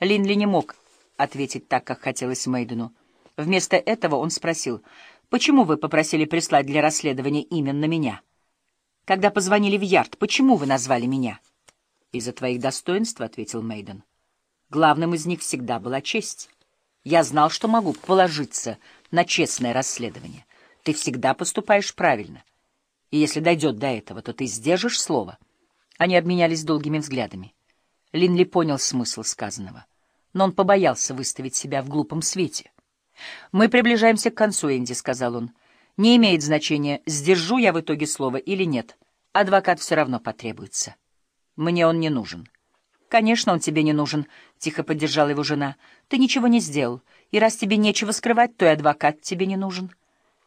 Линли не мог ответить так, как хотелось Мейдену. Вместо этого он спросил, «Почему вы попросили прислать для расследования именно меня? Когда позвонили в Ярд, почему вы назвали меня?» «Из-за твоих достоинств», — ответил Мейден. «Главным из них всегда была честь. Я знал, что могу положиться на честное расследование. Ты всегда поступаешь правильно. И если дойдет до этого, то ты сдержишь слово». Они обменялись долгими взглядами. Линли понял смысл сказанного, но он побоялся выставить себя в глупом свете. «Мы приближаемся к концу, Энди», — сказал он. «Не имеет значения, сдержу я в итоге слово или нет. Адвокат все равно потребуется. Мне он не нужен». «Конечно, он тебе не нужен», — тихо поддержала его жена. «Ты ничего не сделал, и раз тебе нечего скрывать, то и адвокат тебе не нужен».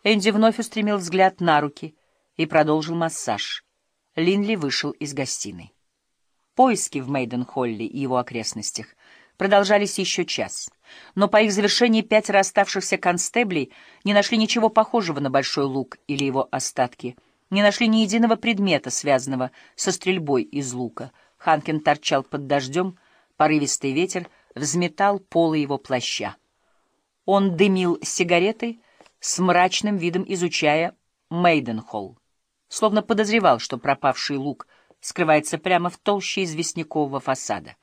Энди вновь устремил взгляд на руки и продолжил массаж. Линли вышел из гостиной. Поиски в Мейден-Холле и его окрестностях продолжались еще час, но по их завершении пятеро оставшихся констеблей не нашли ничего похожего на Большой Лук или его остатки, не нашли ни единого предмета, связанного со стрельбой из лука. Ханкин торчал под дождем, порывистый ветер взметал полы его плаща. Он дымил сигаретой, с мрачным видом изучая Мейденхолл, словно подозревал, что пропавший лук — скрывается прямо в толще известнякового фасада.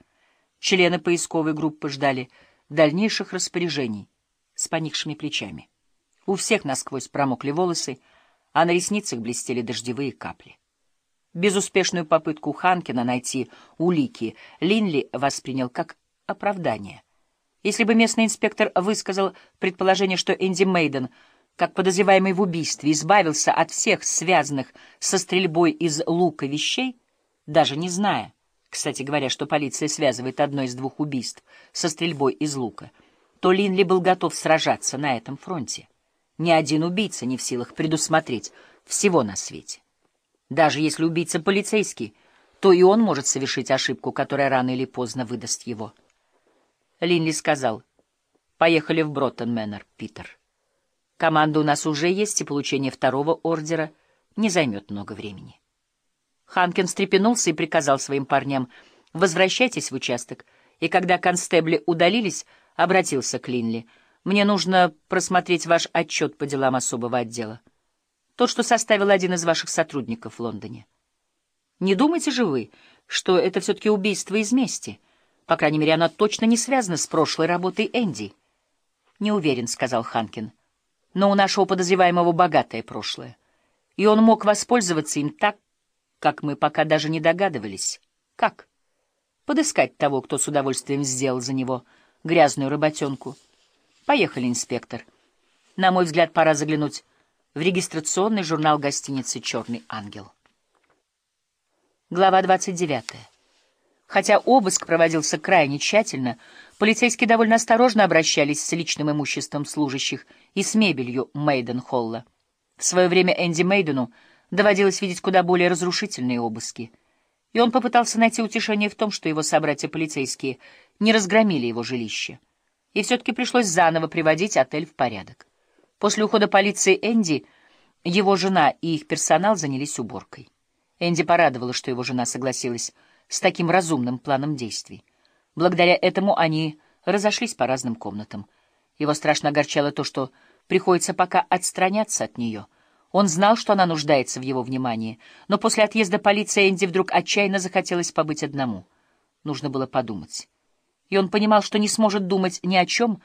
Члены поисковой группы ждали дальнейших распоряжений с поникшими плечами. У всех насквозь промокли волосы, а на ресницах блестели дождевые капли. Безуспешную попытку Ханкина найти улики Линли воспринял как оправдание. Если бы местный инспектор высказал предположение, что Энди Мейден, как подозреваемый в убийстве, избавился от всех связанных со стрельбой из лука вещей, даже не зная, кстати говоря, что полиция связывает одно из двух убийств со стрельбой из лука, то Линли был готов сражаться на этом фронте. Ни один убийца не в силах предусмотреть всего на свете. Даже если убийца полицейский, то и он может совершить ошибку, которая рано или поздно выдаст его. Линли сказал, «Поехали в Броттон-Мэннер, Питер. Команда у нас уже есть, и получение второго ордера не займет много времени». Ханкин встрепенулся и приказал своим парням «Возвращайтесь в участок». И когда констебли удалились, обратился к Линли. «Мне нужно просмотреть ваш отчет по делам особого отдела. Тот, что составил один из ваших сотрудников в Лондоне. Не думайте же вы, что это все-таки убийство из мести? По крайней мере, оно точно не связано с прошлой работой Энди». «Не уверен», — сказал Ханкин. «Но у нашего подозреваемого богатое прошлое, и он мог воспользоваться им так, как мы пока даже не догадывались. Как? Подыскать того, кто с удовольствием сделал за него грязную работенку. Поехали, инспектор. На мой взгляд, пора заглянуть в регистрационный журнал гостиницы «Черный ангел». Глава 29. Хотя обыск проводился крайне тщательно, полицейские довольно осторожно обращались с личным имуществом служащих и с мебелью Мейден-Холла. В свое время Энди Мейдену доводилось видеть куда более разрушительные обыски. И он попытался найти утешение в том, что его собратья-полицейские не разгромили его жилище. И все-таки пришлось заново приводить отель в порядок. После ухода полиции Энди, его жена и их персонал занялись уборкой. Энди порадовала, что его жена согласилась с таким разумным планом действий. Благодаря этому они разошлись по разным комнатам. Его страшно огорчало то, что приходится пока отстраняться от нее — он знал, что она нуждается в его внимании, но после отъезда полиции Энди вдруг отчаянно захотелось побыть одному. Нужно было подумать. И он понимал, что не сможет думать ни о чем,